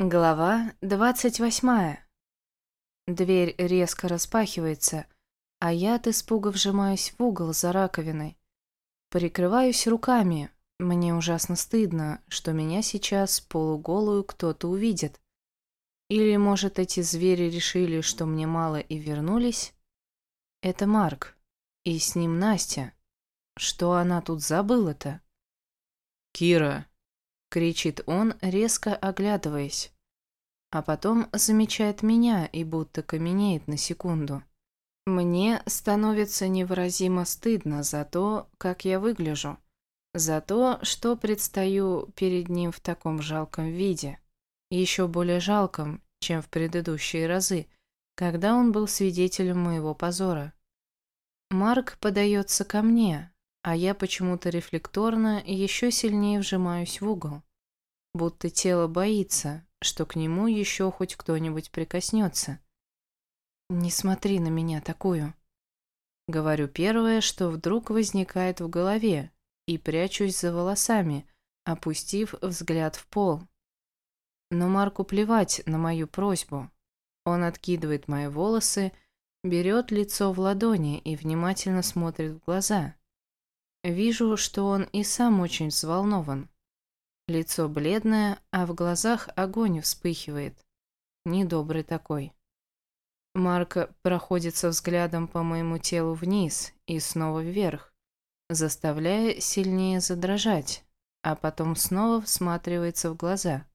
Глава двадцать восьмая. Дверь резко распахивается, а я от испуга вжимаюсь в угол за раковиной. Прикрываюсь руками. Мне ужасно стыдно, что меня сейчас полуголую кто-то увидит. Или, может, эти звери решили, что мне мало и вернулись? Это Марк. И с ним Настя. Что она тут забыла-то? «Кира!» Кричит он, резко оглядываясь. А потом замечает меня и будто каменеет на секунду. Мне становится невыразимо стыдно за то, как я выгляжу, за то, что предстаю перед ним в таком жалком виде, еще более жалком, чем в предыдущие разы, когда он был свидетелем моего позора. Марк подается ко мне, а я почему-то рефлекторно еще сильнее вжимаюсь в угол. Будто тело боится, что к нему еще хоть кто-нибудь прикоснется. «Не смотри на меня такую», — говорю первое, что вдруг возникает в голове, и прячусь за волосами, опустив взгляд в пол. Но Марку плевать на мою просьбу. Он откидывает мои волосы, берет лицо в ладони и внимательно смотрит в глаза. Вижу, что он и сам очень взволнован. Лицо бледное, а в глазах огонь вспыхивает. Недобрый такой. Марко проходится взглядом по моему телу вниз и снова вверх, заставляя сильнее задрожать, а потом снова всматривается в глаза.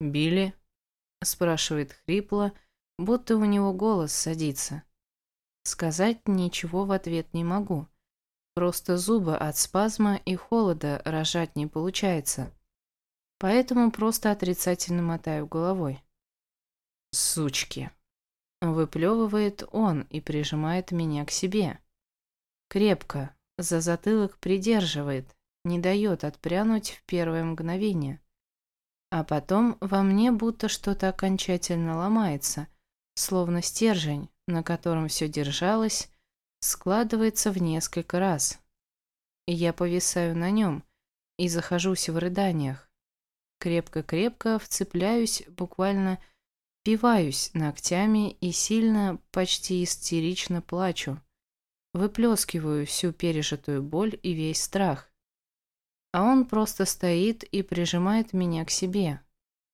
«Билли?» – спрашивает хрипло, будто у него голос садится. Сказать ничего в ответ не могу – Просто зубы от спазма и холода рожать не получается. Поэтому просто отрицательно мотаю головой. «Сучки!» Выплевывает он и прижимает меня к себе. Крепко, за затылок придерживает, не дает отпрянуть в первое мгновение. А потом во мне будто что-то окончательно ломается, словно стержень, на котором все держалось, складывается в несколько раз. Я повисаю на нем и захожусь в рыданиях. Крепко-крепко вцепляюсь, буквально пиваюсь ногтями и сильно, почти истерично плачу. Выплескиваю всю пережитую боль и весь страх. А он просто стоит и прижимает меня к себе,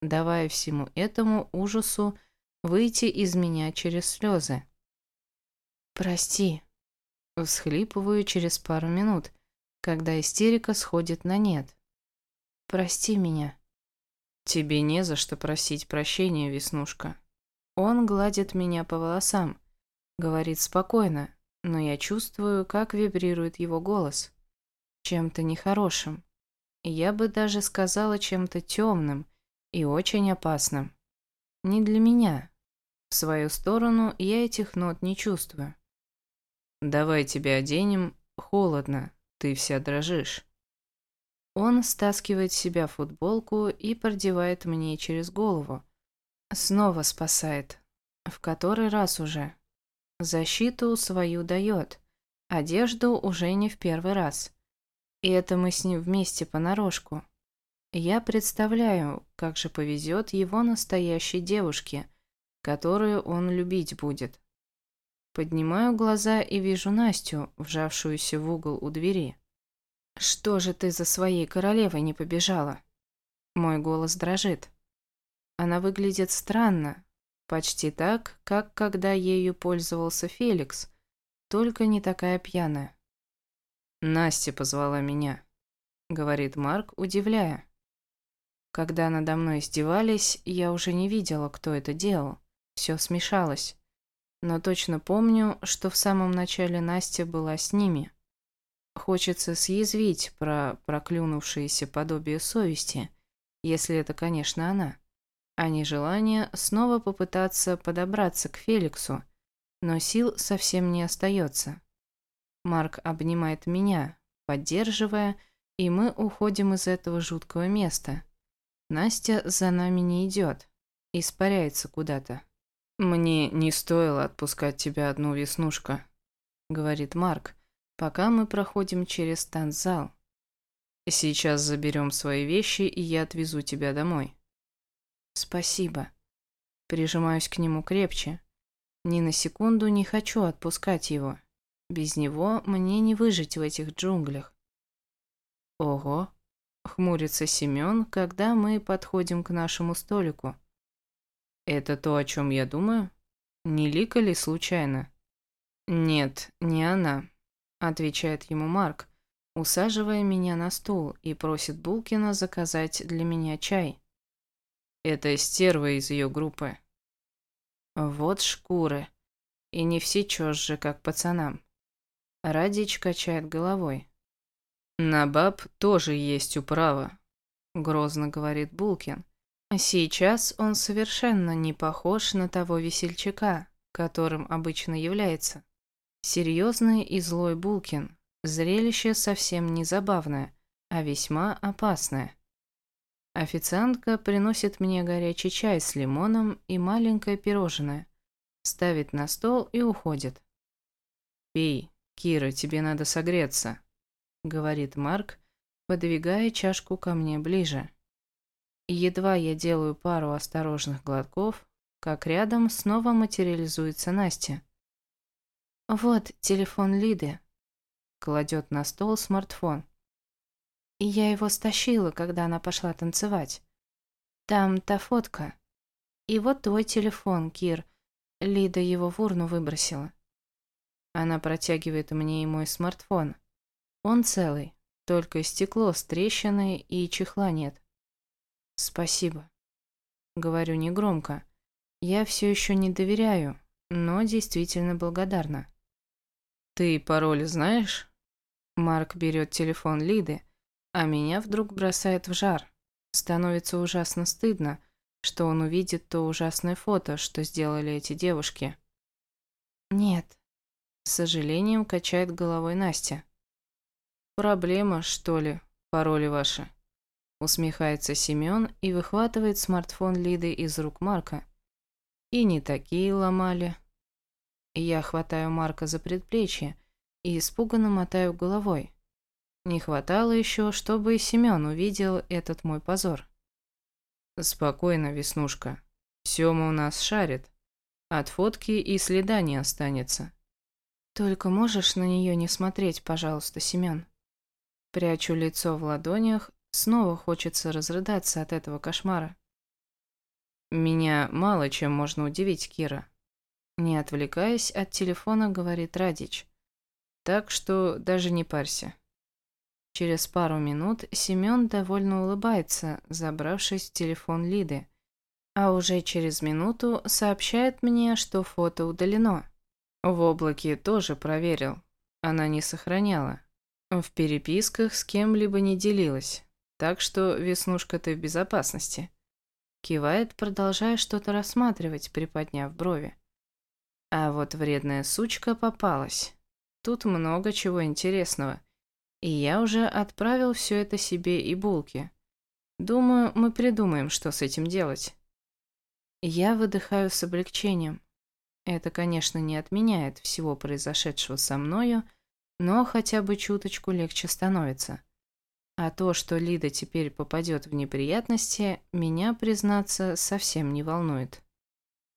давая всему этому ужасу выйти из меня через слезы. «Прости», Всхлипываю через пару минут, когда истерика сходит на нет. «Прости меня». «Тебе не за что просить прощения, Веснушка». Он гладит меня по волосам, говорит спокойно, но я чувствую, как вибрирует его голос. Чем-то нехорошим. Я бы даже сказала чем-то темным и очень опасным. Не для меня. В свою сторону я этих нот не чувствую. «Давай тебя оденем. Холодно. Ты вся дрожишь». Он стаскивает с себя футболку и продевает мне через голову. Снова спасает. В который раз уже. Защиту свою дает. Одежду уже не в первый раз. И это мы с ним вместе понарошку. Я представляю, как же повезет его настоящей девушке, которую он любить будет. Поднимаю глаза и вижу Настю, вжавшуюся в угол у двери. «Что же ты за своей королевой не побежала?» Мой голос дрожит. Она выглядит странно, почти так, как когда ею пользовался Феликс, только не такая пьяная. «Настя позвала меня», — говорит Марк, удивляя. Когда надо мной издевались, я уже не видела, кто это делал. Все смешалось но точно помню, что в самом начале Настя была с ними. Хочется съязвить про проклюнувшееся подобие совести, если это, конечно, она, а не желание снова попытаться подобраться к Феликсу, но сил совсем не остается. Марк обнимает меня, поддерживая, и мы уходим из этого жуткого места. Настя за нами не идет, испаряется куда-то. «Мне не стоило отпускать тебя одну, Веснушка», — говорит Марк, пока мы проходим через танцзал. «Сейчас заберем свои вещи, и я отвезу тебя домой». Спасибо. Прижимаюсь к нему крепче. Ни на секунду не хочу отпускать его. Без него мне не выжить в этих джунглях. Ого, хмурится Семен, когда мы подходим к нашему столику. Это то, о чем я думаю? Не Лика ли случайно? Нет, не она, отвечает ему Марк, усаживая меня на стул и просит Булкина заказать для меня чай. Это стерва из ее группы. Вот шкуры. И не все чёжжи, как пацанам. Радич качает головой. На баб тоже есть управа, грозно говорит Булкин. Сейчас он совершенно не похож на того весельчака, которым обычно является. Серьезный и злой Булкин. Зрелище совсем не забавное, а весьма опасное. Официантка приносит мне горячий чай с лимоном и маленькое пирожное, ставит на стол и уходит. «Пей, Кира, тебе надо согреться», — говорит Марк, подвигая чашку ко мне ближе. Едва я делаю пару осторожных глотков, как рядом снова материализуется Настя. «Вот телефон Лиды», — кладет на стол смартфон. И я его стащила, когда она пошла танцевать. Там та фотка. И вот твой телефон, Кир. Лида его в урну выбросила. Она протягивает мне и мой смартфон. Он целый, только стекло с трещиной и чехла нет. Спасибо. Говорю негромко. Я все еще не доверяю, но действительно благодарна. Ты пароль знаешь? Марк берет телефон Лиды, а меня вдруг бросает в жар. Становится ужасно стыдно, что он увидит то ужасное фото, что сделали эти девушки. «Нет», — с сожалением качает головой Настя. «Проблема, что ли, пароли ваши?» Усмехается Семен и выхватывает смартфон Лиды из рук Марка. И не такие ломали. Я хватаю Марка за предплечье и испуганно мотаю головой. Не хватало еще, чтобы Семен увидел этот мой позор. Спокойно, Веснушка. Сема у нас шарит. От фотки и следа не останется. Только можешь на нее не смотреть, пожалуйста, Семен. Прячу лицо в ладонях, снова хочется разрыдаться от этого кошмара. Меня мало чем можно удивить, Кира. Не отвлекаясь от телефона, говорит Радич. Так что даже не парься. Через пару минут Семен довольно улыбается, забравшись в телефон Лиды. А уже через минуту сообщает мне, что фото удалено. В облаке тоже проверил. Она не сохраняла. В переписках с кем-либо не делилась. Так что, Веснушка, ты в безопасности. Кивает, продолжая что-то рассматривать, приподняв брови. А вот вредная сучка попалась. Тут много чего интересного. И я уже отправил все это себе и булки. Думаю, мы придумаем, что с этим делать. Я выдыхаю с облегчением. Это, конечно, не отменяет всего произошедшего со мною, но хотя бы чуточку легче становится. А то, что Лида теперь попадет в неприятности, меня, признаться, совсем не волнует.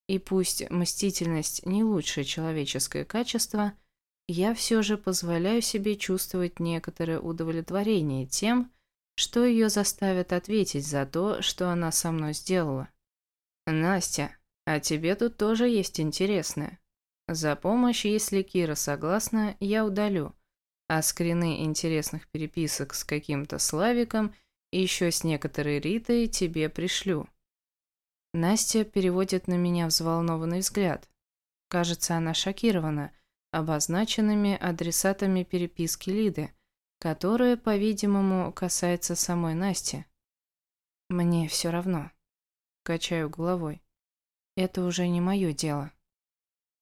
И пусть мстительность не лучшее человеческое качество – я все же позволяю себе чувствовать некоторое удовлетворение тем, что ее заставят ответить за то, что она со мной сделала. «Настя, а тебе тут тоже есть интересное. За помощь, если Кира согласна, я удалю, а скрины интересных переписок с каким-то Славиком и еще с некоторой Ритой тебе пришлю». Настя переводит на меня взволнованный взгляд. Кажется, она шокирована – обозначенными адресатами переписки Лиды, которая, по-видимому, касается самой Насти. Мне все равно. Качаю головой. Это уже не мое дело.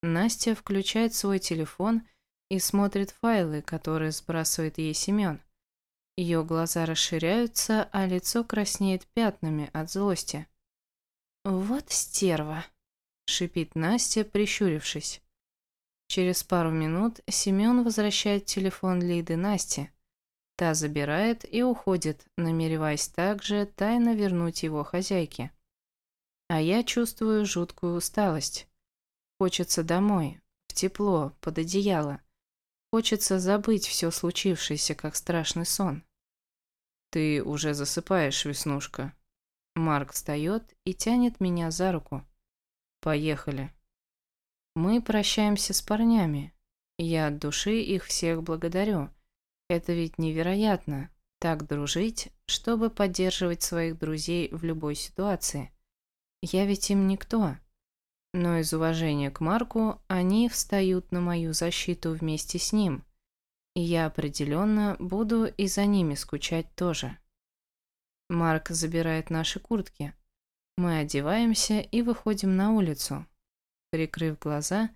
Настя включает свой телефон и смотрит файлы, которые сбрасывает ей Семен. Ее глаза расширяются, а лицо краснеет пятнами от злости. «Вот стерва!» — шипит Настя, прищурившись. Через пару минут Семен возвращает телефон Лиды Насте. Та забирает и уходит, намереваясь также тайно вернуть его хозяйке. А я чувствую жуткую усталость. Хочется домой, в тепло, под одеяло. Хочется забыть все случившееся, как страшный сон. «Ты уже засыпаешь, Веснушка». Марк встает и тянет меня за руку. «Поехали». Мы прощаемся с парнями. Я от души их всех благодарю. Это ведь невероятно, так дружить, чтобы поддерживать своих друзей в любой ситуации. Я ведь им никто. Но из уважения к Марку они встают на мою защиту вместе с ним. И я определенно буду и за ними скучать тоже. Марк забирает наши куртки. Мы одеваемся и выходим на улицу. Прикрыв глаза,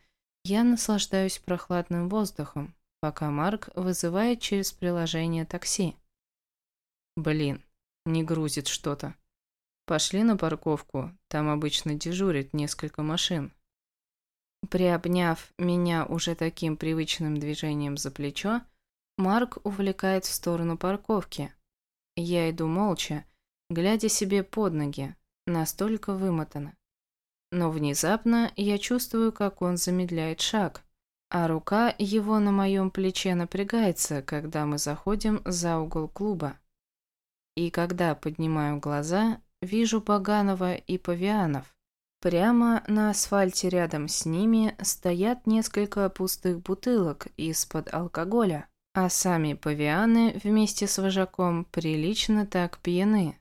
я наслаждаюсь прохладным воздухом, пока Марк вызывает через приложение такси. Блин, не грузит что-то. Пошли на парковку, там обычно дежурит несколько машин. Приобняв меня уже таким привычным движением за плечо, Марк увлекает в сторону парковки. Я иду молча, глядя себе под ноги, настолько вымотана. Но внезапно я чувствую, как он замедляет шаг, а рука его на моем плече напрягается, когда мы заходим за угол клуба. И когда поднимаю глаза, вижу Паганова и Павианов. Прямо на асфальте рядом с ними стоят несколько пустых бутылок из-под алкоголя, а сами павианы вместе с вожаком прилично так пьяны.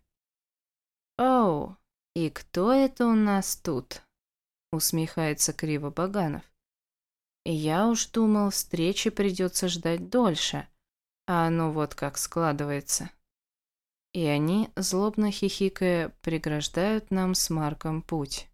«Оу, и кто это у нас тут?» — усмехается криво Баганов. «Я уж думал, встречи придется ждать дольше, а оно вот как складывается» и они, злобно хихикая, преграждают нам с Марком путь.